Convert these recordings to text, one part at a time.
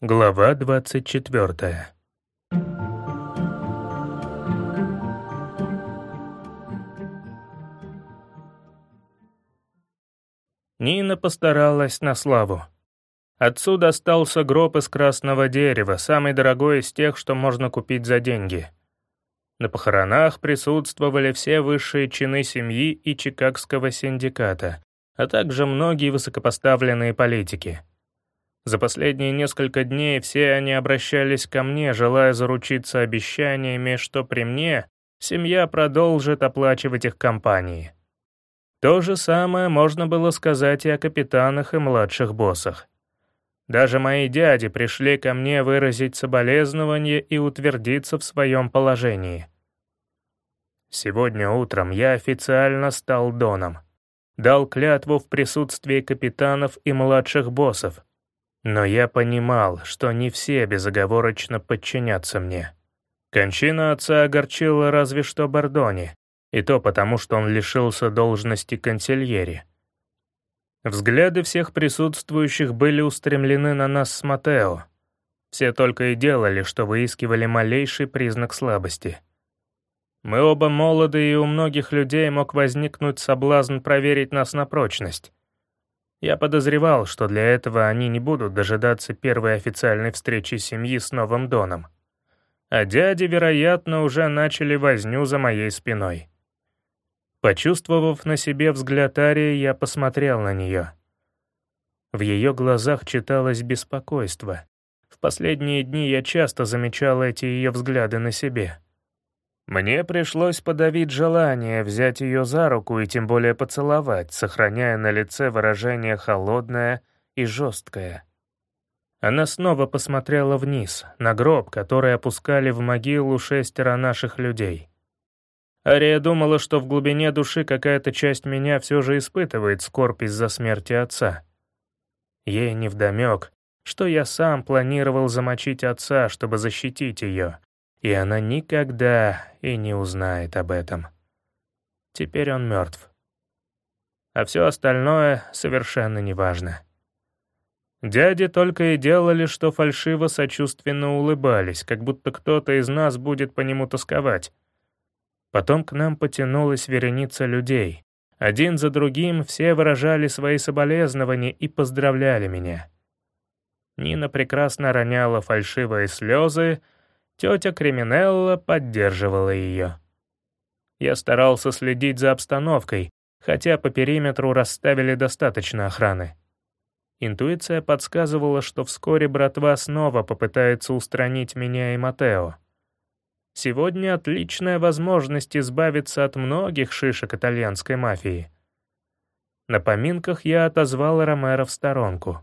Глава 24 Нина постаралась на славу. Отцу достался гроб из красного дерева, самый дорогой из тех, что можно купить за деньги. На похоронах присутствовали все высшие чины семьи и Чикагского синдиката, а также многие высокопоставленные политики. За последние несколько дней все они обращались ко мне, желая заручиться обещаниями, что при мне семья продолжит оплачивать их компании. То же самое можно было сказать и о капитанах и младших боссах. Даже мои дяди пришли ко мне выразить соболезнование и утвердиться в своем положении. Сегодня утром я официально стал доном. Дал клятву в присутствии капитанов и младших боссов. Но я понимал, что не все безоговорочно подчинятся мне. Кончина отца огорчила разве что Бордони, и то потому, что он лишился должности консильери. Взгляды всех присутствующих были устремлены на нас с Матео. Все только и делали, что выискивали малейший признак слабости. Мы оба молоды, и у многих людей мог возникнуть соблазн проверить нас на прочность. Я подозревал, что для этого они не будут дожидаться первой официальной встречи семьи с Новым Доном. А дяди, вероятно, уже начали возню за моей спиной. Почувствовав на себе взгляд Арии, я посмотрел на нее. В ее глазах читалось беспокойство. В последние дни я часто замечал эти ее взгляды на себе. Мне пришлось подавить желание взять ее за руку и тем более поцеловать, сохраняя на лице выражение холодное и жесткое. Она снова посмотрела вниз, на гроб, который опускали в могилу шестеро наших людей — Ария думала, что в глубине души какая-то часть меня все же испытывает скорбь из-за смерти отца. Ей невдомек, что я сам планировал замочить отца, чтобы защитить ее, и она никогда и не узнает об этом. Теперь он мертв. А все остальное совершенно неважно. Дяди только и делали, что фальшиво сочувственно улыбались, как будто кто-то из нас будет по нему тосковать. Потом к нам потянулась вереница людей. Один за другим все выражали свои соболезнования и поздравляли меня. Нина прекрасно роняла фальшивые слезы, тетя Криминелла поддерживала ее. Я старался следить за обстановкой, хотя по периметру расставили достаточно охраны. Интуиция подсказывала, что вскоре братва снова попытается устранить меня и Матео. Сегодня отличная возможность избавиться от многих шишек итальянской мафии. На поминках я отозвал Ромеро в сторонку.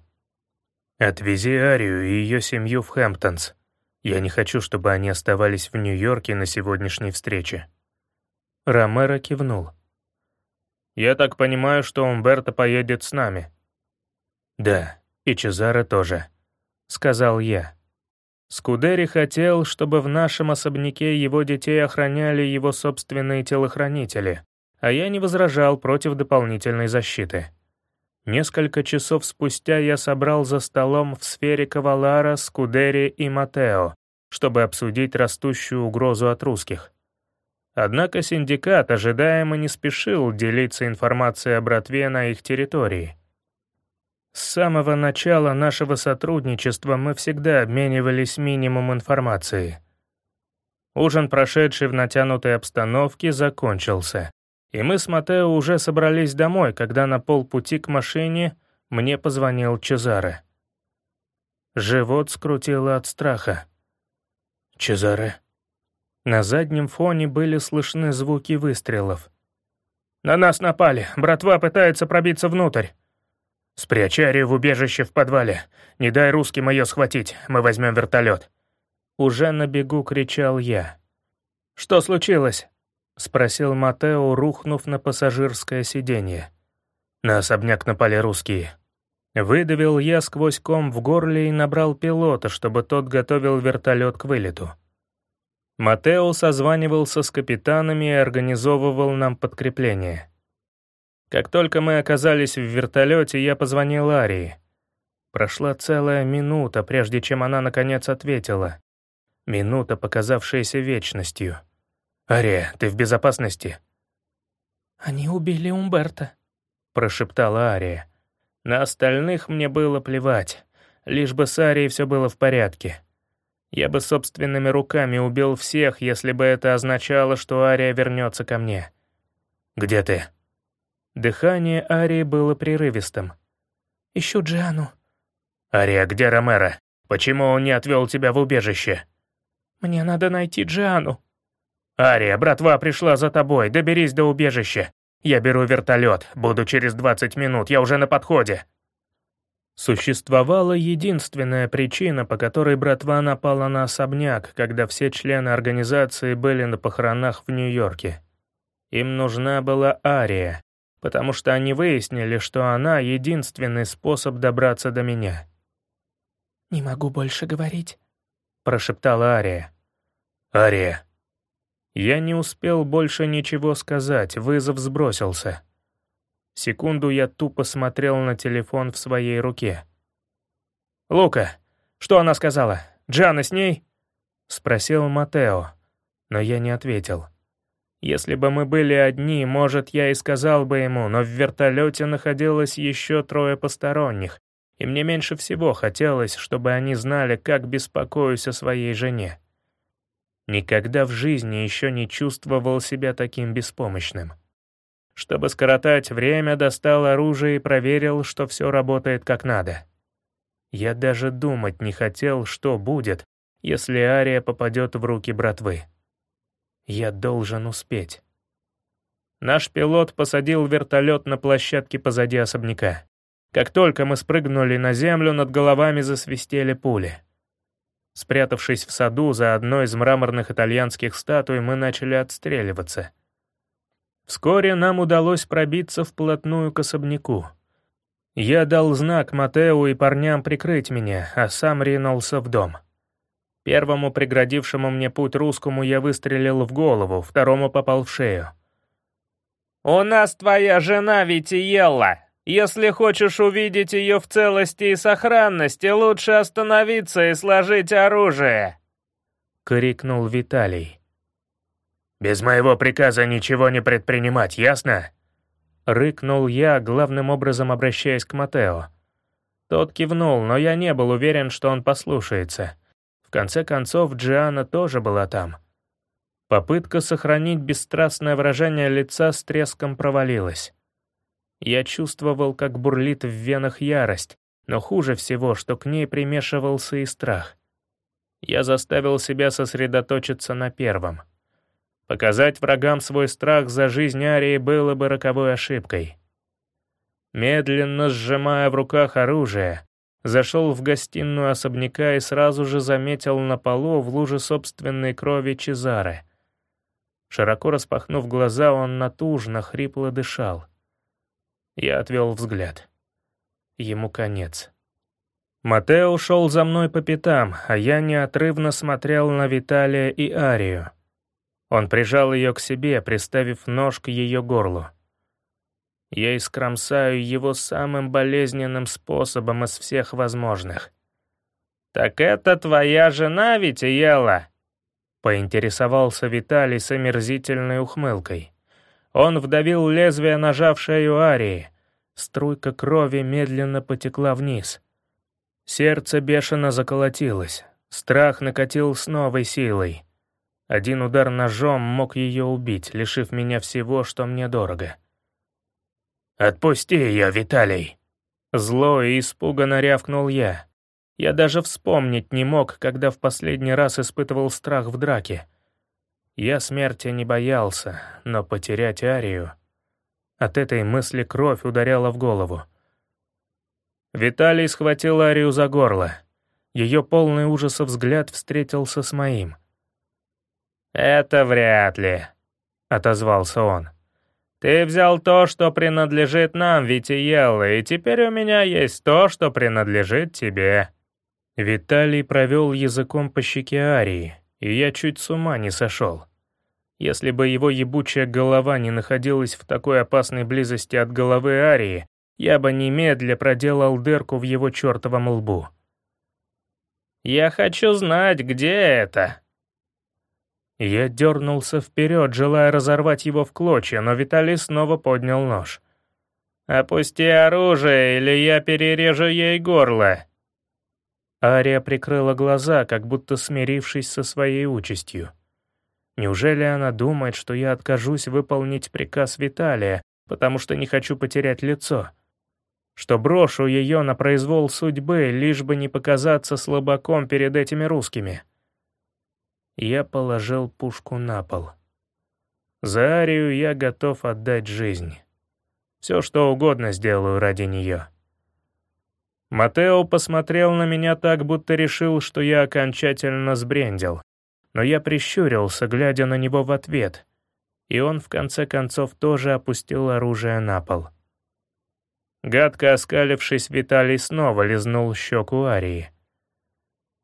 «Отвези Арию и ее семью в Хэмптонс. Я не хочу, чтобы они оставались в Нью-Йорке на сегодняшней встрече». Ромеро кивнул. «Я так понимаю, что Умберто поедет с нами?» «Да, и Чезаро тоже», — сказал я. Скудери хотел, чтобы в нашем особняке его детей охраняли его собственные телохранители, а я не возражал против дополнительной защиты. Несколько часов спустя я собрал за столом в сфере Кавалара, Скудери и Матео, чтобы обсудить растущую угрозу от русских. Однако синдикат ожидаемо не спешил делиться информацией о братве на их территории — с самого начала нашего сотрудничества мы всегда обменивались минимум информации. Ужин, прошедший в натянутой обстановке, закончился, и мы с Матео уже собрались домой, когда на полпути к машине мне позвонил Чезаре. Живот скрутило от страха. «Чезаре?» На заднем фоне были слышны звуки выстрелов. «На нас напали. Братва пытается пробиться внутрь». «Спрячь Арию в убежище в подвале. Не дай русским ее схватить, мы возьмем вертолет». Уже на бегу кричал я. «Что случилось?» — спросил Матео, рухнув на пассажирское сиденье. На особняк напали русские. Выдавил я сквозь ком в горле и набрал пилота, чтобы тот готовил вертолет к вылету. Матео созванивался с капитанами и организовывал нам подкрепление. Как только мы оказались в вертолете, я позвонил Арии. Прошла целая минута, прежде чем она наконец ответила. Минута, показавшаяся вечностью. «Ария, ты в безопасности?» «Они убили Умберта», — прошептала Ария. На остальных мне было плевать, лишь бы с Арией все было в порядке. Я бы собственными руками убил всех, если бы это означало, что Ария вернется ко мне. «Где ты?» Дыхание Арии было прерывистым. «Ищу Джиану». «Ария, где Ромеро? Почему он не отвел тебя в убежище?» «Мне надо найти Джиану». «Ария, братва пришла за тобой, доберись до убежища. Я беру вертолет, буду через 20 минут, я уже на подходе». Существовала единственная причина, по которой братва напала на особняк, когда все члены организации были на похоронах в Нью-Йорке. Им нужна была Ария, потому что они выяснили, что она — единственный способ добраться до меня. «Не могу больше говорить», — прошептала Ария. «Ария». Я не успел больше ничего сказать, вызов сбросился. Секунду я тупо смотрел на телефон в своей руке. «Лука, что она сказала? Джана с ней?» — спросил Матео, но я не ответил. Если бы мы были одни, может, я и сказал бы ему, но в вертолете находилось еще трое посторонних, и мне меньше всего хотелось, чтобы они знали, как беспокоюсь о своей жене. Никогда в жизни еще не чувствовал себя таким беспомощным. Чтобы скоротать время, достал оружие и проверил, что все работает как надо. Я даже думать не хотел, что будет, если Ария попадет в руки братвы. Я должен успеть. Наш пилот посадил вертолет на площадке позади особняка. Как только мы спрыгнули на землю, над головами засвистели пули. Спрятавшись в саду за одной из мраморных итальянских статуй, мы начали отстреливаться. Вскоре нам удалось пробиться вплотную к особняку. Я дал знак Матео и парням прикрыть меня, а сам ринулся в дом. Первому преградившему мне путь русскому я выстрелил в голову, второму попал в шею. «У нас твоя жена Витиелла. Если хочешь увидеть ее в целости и сохранности, лучше остановиться и сложить оружие!» — крикнул Виталий. «Без моего приказа ничего не предпринимать, ясно?» Рыкнул я, главным образом обращаясь к Матео. Тот кивнул, но я не был уверен, что он послушается. В конце концов, Джиана тоже была там. Попытка сохранить бесстрастное выражение лица с треском провалилась. Я чувствовал, как бурлит в венах ярость, но хуже всего, что к ней примешивался и страх. Я заставил себя сосредоточиться на первом. Показать врагам свой страх за жизнь Арии было бы роковой ошибкой. Медленно сжимая в руках оружие, Зашел в гостиную особняка и сразу же заметил на полу в луже собственной крови Чезаре. Широко распахнув глаза, он натужно, хрипло дышал. Я отвел взгляд. Ему конец. Матео шел за мной по пятам, а я неотрывно смотрел на Виталия и Арию. Он прижал ее к себе, приставив нож к ее горлу. Я искромсаю его самым болезненным способом из всех возможных. «Так это твоя жена ведь, Ела?» Поинтересовался Виталий с омерзительной ухмылкой. Он вдавил лезвие, ножа в Арии. Струйка крови медленно потекла вниз. Сердце бешено заколотилось. Страх накатил с новой силой. Один удар ножом мог ее убить, лишив меня всего, что мне дорого. «Отпусти ее, Виталий!» Зло и испуганно рявкнул я. Я даже вспомнить не мог, когда в последний раз испытывал страх в драке. Я смерти не боялся, но потерять Арию... От этой мысли кровь ударяла в голову. Виталий схватил Арию за горло. Ее полный ужаса взгляд встретился с моим. «Это вряд ли», — отозвался он. Ты взял то, что принадлежит нам, Витиелла, и теперь у меня есть то, что принадлежит тебе». Виталий провел языком по щеке Арии, и я чуть с ума не сошел. Если бы его ебучая голова не находилась в такой опасной близости от головы Арии, я бы немедля проделал дырку в его чертовом лбу. «Я хочу знать, где это?» Я дернулся вперед, желая разорвать его в клочья, но Виталий снова поднял нож. «Опусти оружие, или я перережу ей горло!» Ария прикрыла глаза, как будто смирившись со своей участью. Неужели она думает, что я откажусь выполнить приказ Виталия, потому что не хочу потерять лицо? Что брошу ее на произвол судьбы, лишь бы не показаться слабаком перед этими русскими? Я положил пушку на пол. За Арию я готов отдать жизнь. Все, что угодно сделаю ради нее. Матео посмотрел на меня так, будто решил, что я окончательно сбрендил. Но я прищурился, глядя на него в ответ, и он, в конце концов, тоже опустил оружие на пол. Гадко оскалившись, Виталий снова лизнул щеку Арии.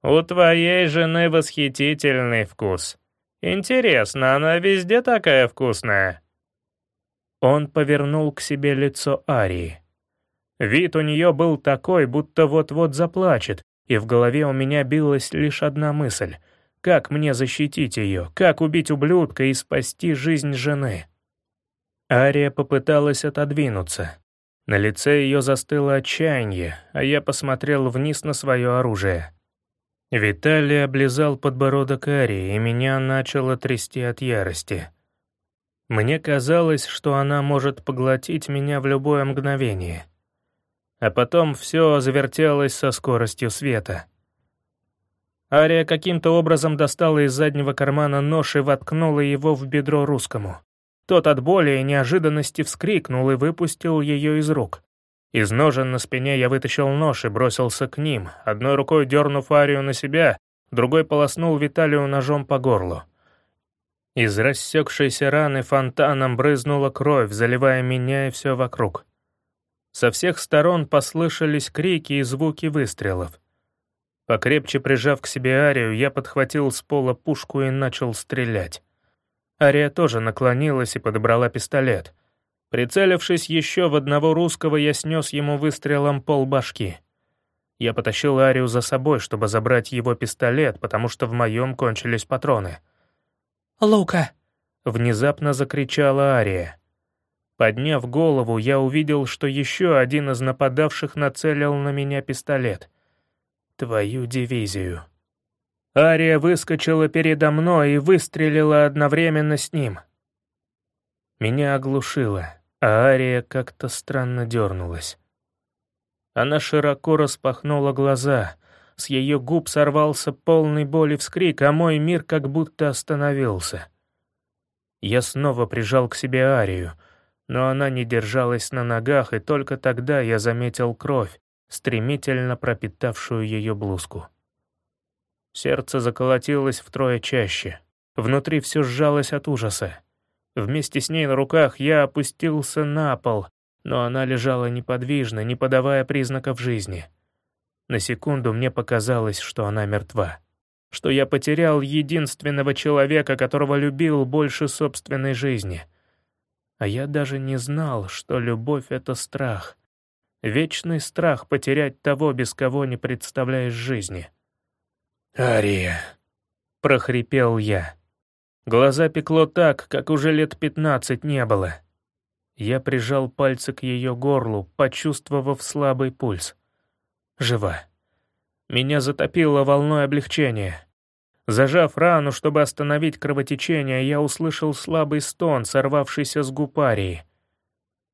«У твоей жены восхитительный вкус. Интересно, она везде такая вкусная?» Он повернул к себе лицо Арии. Вид у нее был такой, будто вот-вот заплачет, и в голове у меня билась лишь одна мысль — как мне защитить ее, как убить ублюдка и спасти жизнь жены? Ария попыталась отодвинуться. На лице ее застыло отчаяние, а я посмотрел вниз на свое оружие. Виталий облизал подбородок Арии, и меня начало трясти от ярости. Мне казалось, что она может поглотить меня в любое мгновение. А потом все завертелось со скоростью света. Ария каким-то образом достала из заднего кармана нож и воткнула его в бедро русскому. Тот от боли и неожиданности вскрикнул и выпустил ее из рук. Из ножен на спине я вытащил нож и бросился к ним, одной рукой дернув Арию на себя, другой полоснул Виталию ножом по горлу. Из рассекшейся раны фонтаном брызнула кровь, заливая меня и все вокруг. Со всех сторон послышались крики и звуки выстрелов. Покрепче прижав к себе Арию, я подхватил с пола пушку и начал стрелять. Ария тоже наклонилась и подобрала пистолет — Прицелившись еще в одного русского, я снес ему выстрелом полбашки. Я потащил Арию за собой, чтобы забрать его пистолет, потому что в моем кончились патроны. «Лука!» — внезапно закричала Ария. Подняв голову, я увидел, что еще один из нападавших нацелил на меня пистолет. Твою дивизию. Ария выскочила передо мной и выстрелила одновременно с ним. Меня оглушило а Ария как-то странно дернулась. Она широко распахнула глаза, с ее губ сорвался полный боли вскрик, а мой мир как будто остановился. Я снова прижал к себе Арию, но она не держалась на ногах, и только тогда я заметил кровь, стремительно пропитавшую ее блузку. Сердце заколотилось втрое чаще. Внутри все сжалось от ужаса. Вместе с ней на руках я опустился на пол, но она лежала неподвижно, не подавая признаков жизни. На секунду мне показалось, что она мертва. Что я потерял единственного человека, которого любил больше собственной жизни. А я даже не знал, что любовь — это страх. Вечный страх потерять того, без кого не представляешь жизни. «Ария», — прохрипел я. Глаза пекло так, как уже лет пятнадцать не было. Я прижал пальцы к ее горлу, почувствовав слабый пульс. Жива. Меня затопило волной облегчения. Зажав рану, чтобы остановить кровотечение, я услышал слабый стон, сорвавшийся с губ Арии.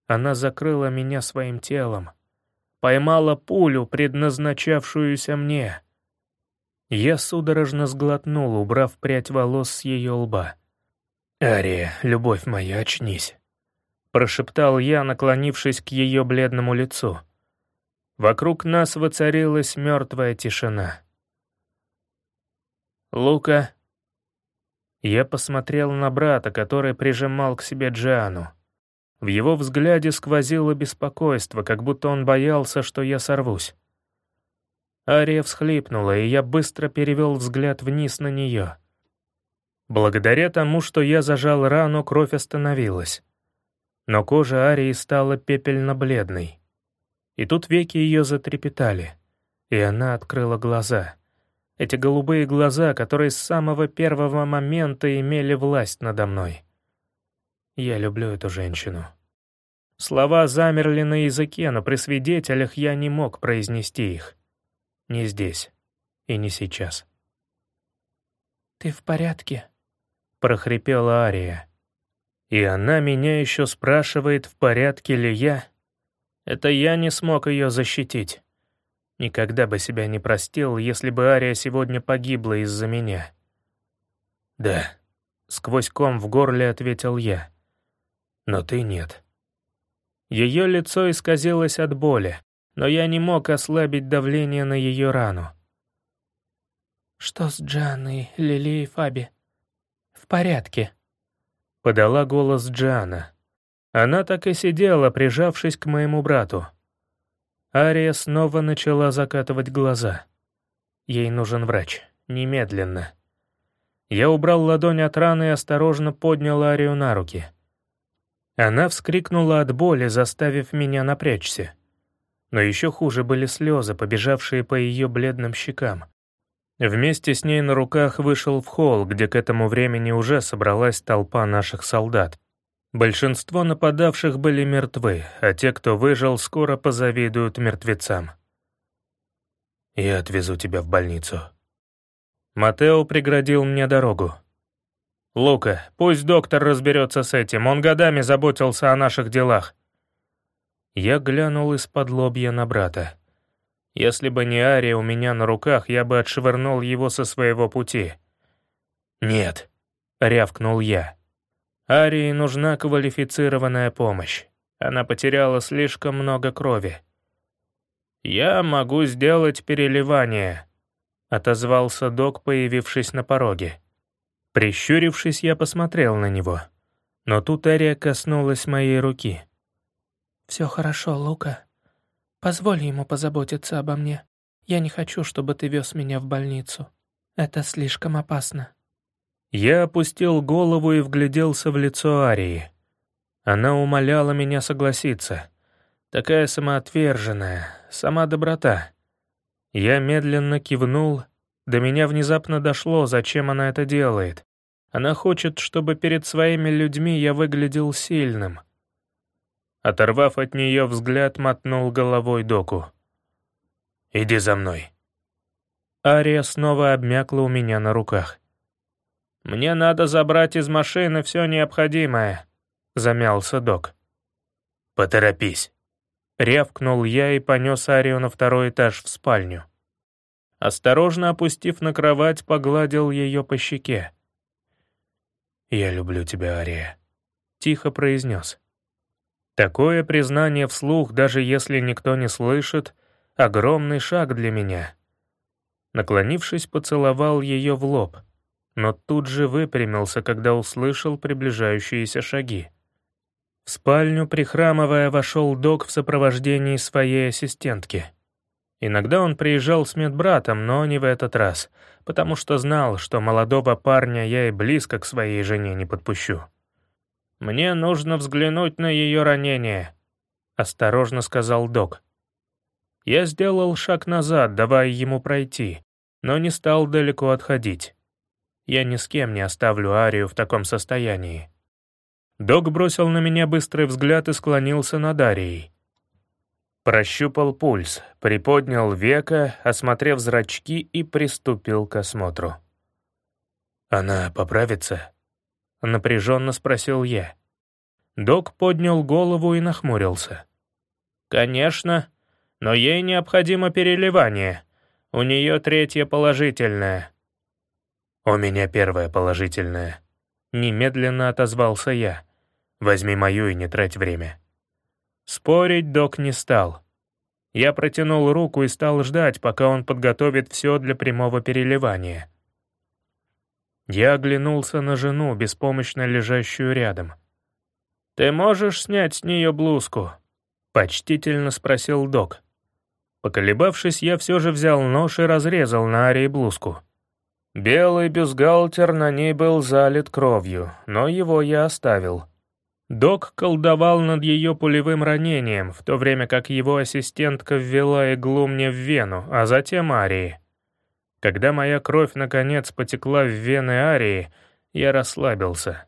Она закрыла меня своим телом. Поймала пулю, предназначавшуюся мне. Я судорожно сглотнул, убрав прядь волос с ее лба. «Ария, любовь моя, очнись», — прошептал я, наклонившись к ее бледному лицу. Вокруг нас воцарилась мертвая тишина. «Лука...» Я посмотрел на брата, который прижимал к себе Джиану. В его взгляде сквозило беспокойство, как будто он боялся, что я сорвусь. Ария всхлипнула, и я быстро перевел взгляд вниз на нее. Благодаря тому, что я зажал рану, кровь остановилась. Но кожа Арии стала пепельно-бледной. И тут веки ее затрепетали, и она открыла глаза. Эти голубые глаза, которые с самого первого момента имели власть надо мной. Я люблю эту женщину. Слова замерли на языке, но при свидетелях я не мог произнести их. Не здесь и не сейчас. «Ты в порядке?» — прохрипела Ария. И она меня еще спрашивает, в порядке ли я. Это я не смог ее защитить. Никогда бы себя не простил, если бы Ария сегодня погибла из-за меня. «Да», — сквозь ком в горле ответил я. «Но ты нет». Ее лицо исказилось от боли, но я не мог ослабить давление на ее рану. «Что с Джанной, Лили и Фаби?» «В порядке», — подала голос Джана. Она так и сидела, прижавшись к моему брату. Ария снова начала закатывать глаза. Ей нужен врач. Немедленно. Я убрал ладонь от раны и осторожно поднял Арию на руки. Она вскрикнула от боли, заставив меня напрячься. Но еще хуже были слезы, побежавшие по ее бледным щекам. Вместе с ней на руках вышел в холл, где к этому времени уже собралась толпа наших солдат. Большинство нападавших были мертвы, а те, кто выжил, скоро позавидуют мертвецам. «Я отвезу тебя в больницу». Матео преградил мне дорогу. «Лука, пусть доктор разберется с этим, он годами заботился о наших делах». Я глянул из-под лобья на брата. Если бы не Ария у меня на руках, я бы отшвырнул его со своего пути. «Нет», — рявкнул я. Арии нужна квалифицированная помощь. Она потеряла слишком много крови. «Я могу сделать переливание», — отозвался док, появившись на пороге. Прищурившись, я посмотрел на него. Но тут Ария коснулась моей руки. «Все хорошо, Лука. Позволь ему позаботиться обо мне. Я не хочу, чтобы ты вез меня в больницу. Это слишком опасно». Я опустил голову и вгляделся в лицо Арии. Она умоляла меня согласиться. Такая самоотверженная, сама доброта. Я медленно кивнул, до меня внезапно дошло, зачем она это делает. Она хочет, чтобы перед своими людьми я выглядел сильным. Оторвав от нее взгляд, мотнул головой доку. «Иди за мной». Ария снова обмякла у меня на руках. «Мне надо забрать из машины все необходимое», — замялся док. «Поторопись», — рявкнул я и понес Арию на второй этаж в спальню. Осторожно опустив на кровать, погладил ее по щеке. «Я люблю тебя, Ария», — тихо произнес. Такое признание вслух, даже если никто не слышит, — огромный шаг для меня. Наклонившись, поцеловал ее в лоб — но тут же выпрямился, когда услышал приближающиеся шаги. В спальню, прихрамывая, вошел док в сопровождении своей ассистентки. Иногда он приезжал с медбратом, но не в этот раз, потому что знал, что молодого парня я и близко к своей жене не подпущу. «Мне нужно взглянуть на ее ранение», — осторожно сказал док. Я сделал шаг назад, давая ему пройти, но не стал далеко отходить. Я ни с кем не оставлю Арию в таком состоянии. Док бросил на меня быстрый взгляд и склонился над Арией. Прощупал пульс, приподнял века, осмотрев зрачки и приступил к осмотру. «Она поправится?» — напряженно спросил я. Док поднял голову и нахмурился. «Конечно, но ей необходимо переливание. У нее третье положительное. «У меня первое положительное». Немедленно отозвался я. «Возьми мою и не трать время». Спорить док не стал. Я протянул руку и стал ждать, пока он подготовит все для прямого переливания. Я оглянулся на жену, беспомощно лежащую рядом. «Ты можешь снять с нее блузку?» — почтительно спросил док. Поколебавшись, я все же взял нож и разрезал на Арии блузку. Белый бюстгальтер на ней был залит кровью, но его я оставил. Док колдовал над ее пулевым ранением, в то время как его ассистентка ввела иглу мне в вену, а затем Арии. Когда моя кровь наконец потекла в вены Арии, я расслабился.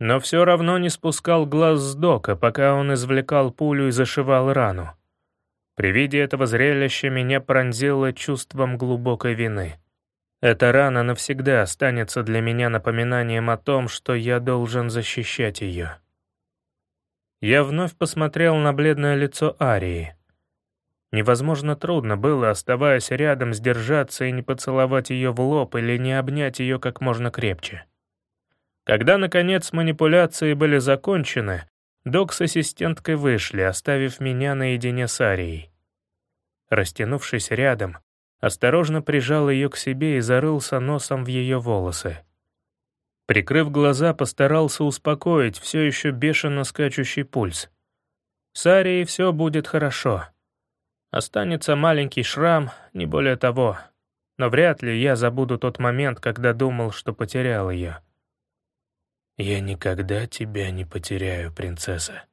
Но все равно не спускал глаз с Дока, пока он извлекал пулю и зашивал рану. При виде этого зрелища меня пронзило чувством глубокой вины. Эта рана навсегда останется для меня напоминанием о том, что я должен защищать ее. Я вновь посмотрел на бледное лицо Арии. Невозможно трудно было, оставаясь рядом, сдержаться и не поцеловать ее в лоб или не обнять ее как можно крепче. Когда, наконец, манипуляции были закончены, док с ассистенткой вышли, оставив меня наедине с Арией. Растянувшись рядом, осторожно прижал ее к себе и зарылся носом в ее волосы. Прикрыв глаза, постарался успокоить все еще бешено скачущий пульс. С Арией все будет хорошо. Останется маленький шрам, не более того. Но вряд ли я забуду тот момент, когда думал, что потерял ее. «Я никогда тебя не потеряю, принцесса»,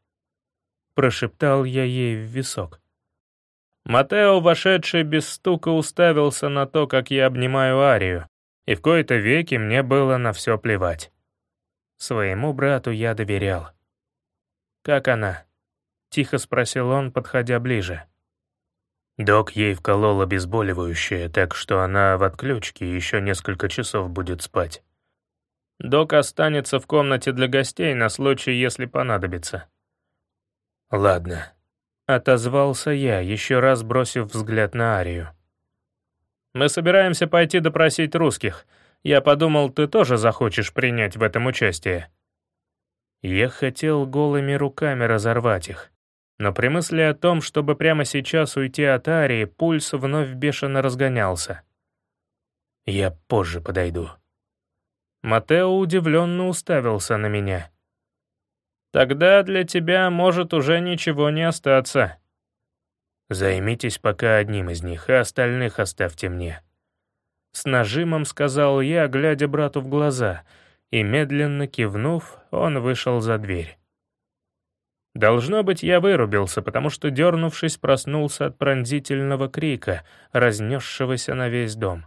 — прошептал я ей в висок. Матео, вошедший без стука, уставился на то, как я обнимаю Арию, и в кои-то веки мне было на все плевать. Своему брату я доверял. «Как она?» — тихо спросил он, подходя ближе. Док ей вколол обезболивающее, так что она в отключке еще несколько часов будет спать. Док останется в комнате для гостей на случай, если понадобится. «Ладно», — отозвался я, еще раз бросив взгляд на Арию. «Мы собираемся пойти допросить русских. Я подумал, ты тоже захочешь принять в этом участие». Я хотел голыми руками разорвать их. Но при мысли о том, чтобы прямо сейчас уйти от Арии, пульс вновь бешено разгонялся. «Я позже подойду», Матео удивленно уставился на меня. «Тогда для тебя может уже ничего не остаться». «Займитесь пока одним из них, а остальных оставьте мне». С нажимом сказал я, глядя брату в глаза, и, медленно кивнув, он вышел за дверь. Должно быть, я вырубился, потому что, дернувшись, проснулся от пронзительного крика, разнесшегося на весь дом.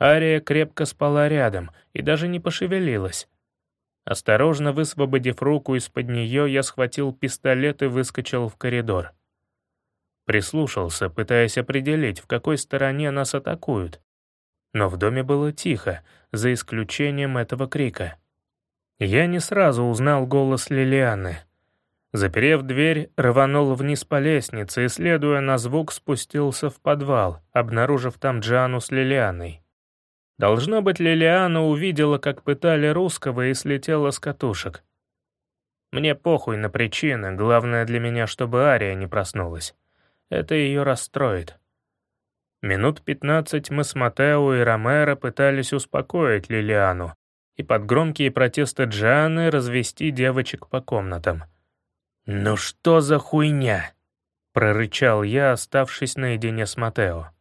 Ария крепко спала рядом и даже не пошевелилась. Осторожно высвободив руку из-под нее, я схватил пистолет и выскочил в коридор. Прислушался, пытаясь определить, в какой стороне нас атакуют. Но в доме было тихо, за исключением этого крика. Я не сразу узнал голос Лилианы. Заперев дверь, рванул вниз по лестнице и, следуя на звук, спустился в подвал, обнаружив там Джану с Лилианой. Должно быть, Лилиана увидела, как пытали русского и слетела с катушек. Мне похуй на причины, главное для меня, чтобы Ария не проснулась. Это ее расстроит. Минут пятнадцать мы с Матео и Ромеро пытались успокоить Лилиану и под громкие протесты Джаны развести девочек по комнатам. «Ну что за хуйня?» — прорычал я, оставшись наедине с Матео.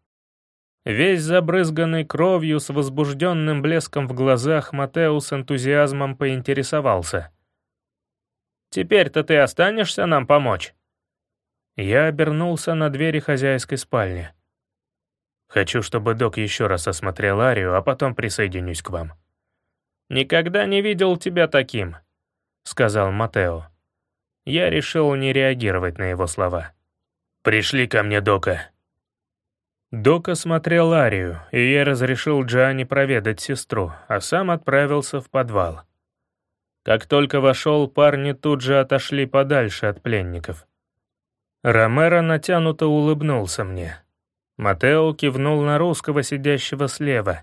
Весь забрызганный кровью с возбужденным блеском в глазах, Матео с энтузиазмом поинтересовался. «Теперь-то ты останешься нам помочь?» Я обернулся на двери хозяйской спальни. «Хочу, чтобы док еще раз осмотрел Арию, а потом присоединюсь к вам». «Никогда не видел тебя таким», — сказал Матео. Я решил не реагировать на его слова. «Пришли ко мне, Дока», Док осмотрел Арию, и я разрешил Джани проведать сестру, а сам отправился в подвал. Как только вошел, парни тут же отошли подальше от пленников. Ромеро натянуто улыбнулся мне. Матео кивнул на русского, сидящего слева.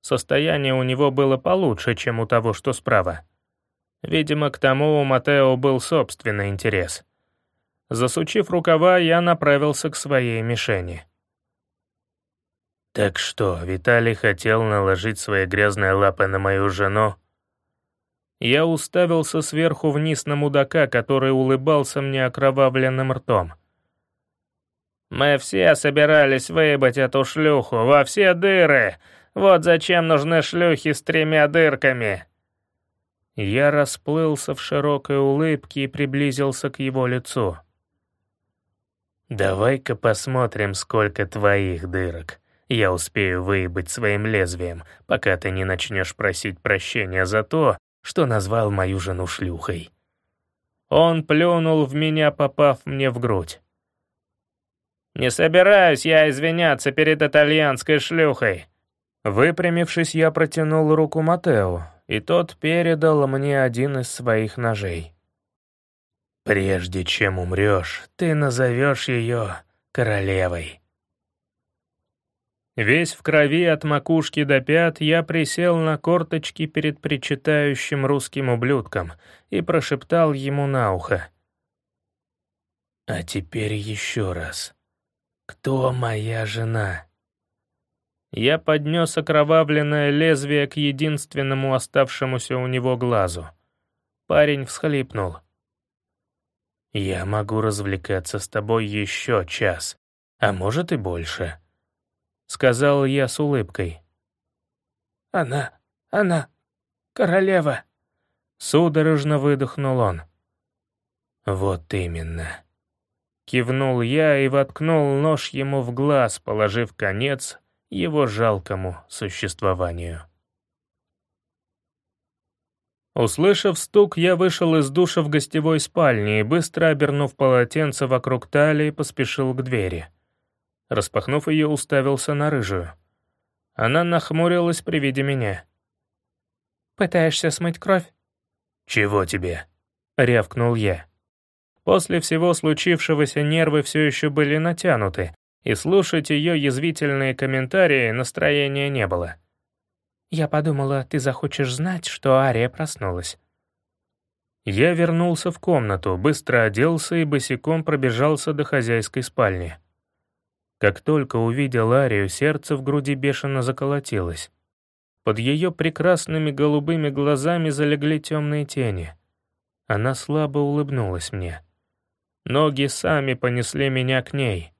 Состояние у него было получше, чем у того, что справа. Видимо, к тому у Матео был собственный интерес. Засучив рукава, я направился к своей мишени. «Так что, Виталий хотел наложить свои грязные лапы на мою жену?» Я уставился сверху вниз на мудака, который улыбался мне окровавленным ртом. «Мы все собирались выебать эту шлюху во все дыры. Вот зачем нужны шлюхи с тремя дырками». Я расплылся в широкой улыбке и приблизился к его лицу. «Давай-ка посмотрим, сколько твоих дырок. Я успею выебать своим лезвием, пока ты не начнешь просить прощения за то, что назвал мою жену шлюхой». Он плюнул в меня, попав мне в грудь. «Не собираюсь я извиняться перед итальянской шлюхой». Выпрямившись, я протянул руку Матео, и тот передал мне один из своих ножей. «Прежде чем умрешь, ты назовешь ее королевой». Весь в крови от макушки до пят я присел на корточки перед причитающим русским ублюдком и прошептал ему на ухо. «А теперь еще раз. Кто моя жена?» Я поднес окровавленное лезвие к единственному оставшемуся у него глазу. Парень всхлипнул. «Я могу развлекаться с тобой еще час, а может и больше», — сказал я с улыбкой. «Она, она, королева», — судорожно выдохнул он. «Вот именно». Кивнул я и воткнул нож ему в глаз, положив конец его жалкому существованию. Услышав стук, я вышел из душа в гостевой спальне и, быстро обернув полотенце вокруг талии, поспешил к двери. Распахнув ее, уставился на рыжую. Она нахмурилась при виде меня. «Пытаешься смыть кровь?» «Чего тебе?» — рявкнул я. После всего случившегося нервы все еще были натянуты, и слушать ее язвительные комментарии настроения не было. «Я подумала, ты захочешь знать, что Ария проснулась». Я вернулся в комнату, быстро оделся и босиком пробежался до хозяйской спальни. Как только увидел Арию, сердце в груди бешено заколотилось. Под ее прекрасными голубыми глазами залегли темные тени. Она слабо улыбнулась мне. Ноги сами понесли меня к ней.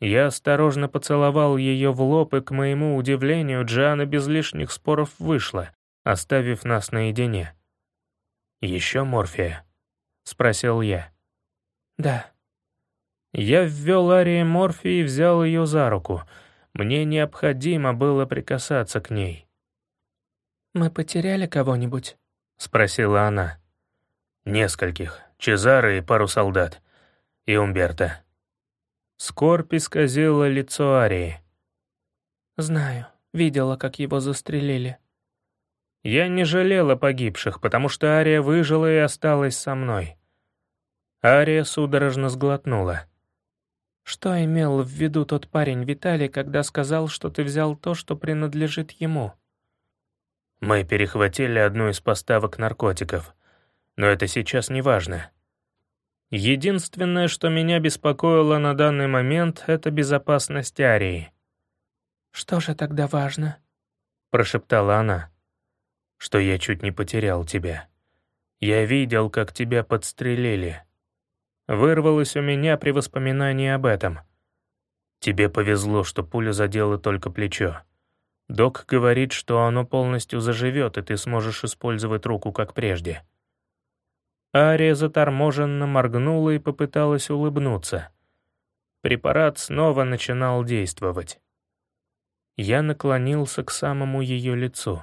Я осторожно поцеловал ее в лоб, и, к моему удивлению, Джиана без лишних споров вышла, оставив нас наедине. «Еще морфия?» — спросил я. «Да». Я ввел Арии морфии и взял ее за руку. Мне необходимо было прикасаться к ней. «Мы потеряли кого-нибудь?» — спросила она. «Нескольких. Чезаро и пару солдат. И Умберто». Скорбь исказила лицо Арии. «Знаю, видела, как его застрелили». Я не жалела погибших, потому что Ария выжила и осталась со мной. Ария судорожно сглотнула. «Что имел в виду тот парень Виталий, когда сказал, что ты взял то, что принадлежит ему?» «Мы перехватили одну из поставок наркотиков, но это сейчас не важно. Единственное, что меня беспокоило на данный момент, это безопасность Арии. «Что же тогда важно?» — прошептала она. «Что я чуть не потерял тебя. Я видел, как тебя подстрелили». Вырвалось у меня при воспоминании об этом. «Тебе повезло, что пуля задела только плечо. Док говорит, что оно полностью заживет, и ты сможешь использовать руку как прежде». Ария заторможенно моргнула и попыталась улыбнуться. Препарат снова начинал действовать. Я наклонился к самому ее лицу.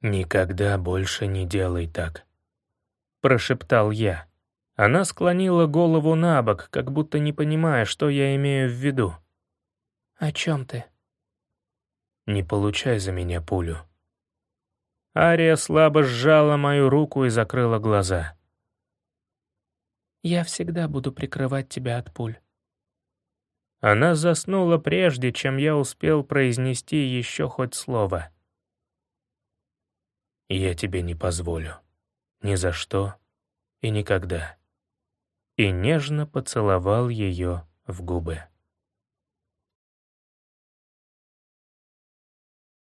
«Никогда больше не делай так», — прошептал я. Она склонила голову на бок, как будто не понимая, что я имею в виду. «О чем ты?» «Не получай за меня пулю». Ария слабо сжала мою руку и закрыла глаза. Я всегда буду прикрывать тебя от пуль». Она заснула прежде, чем я успел произнести еще хоть слово. «Я тебе не позволю. Ни за что и никогда». И нежно поцеловал ее в губы.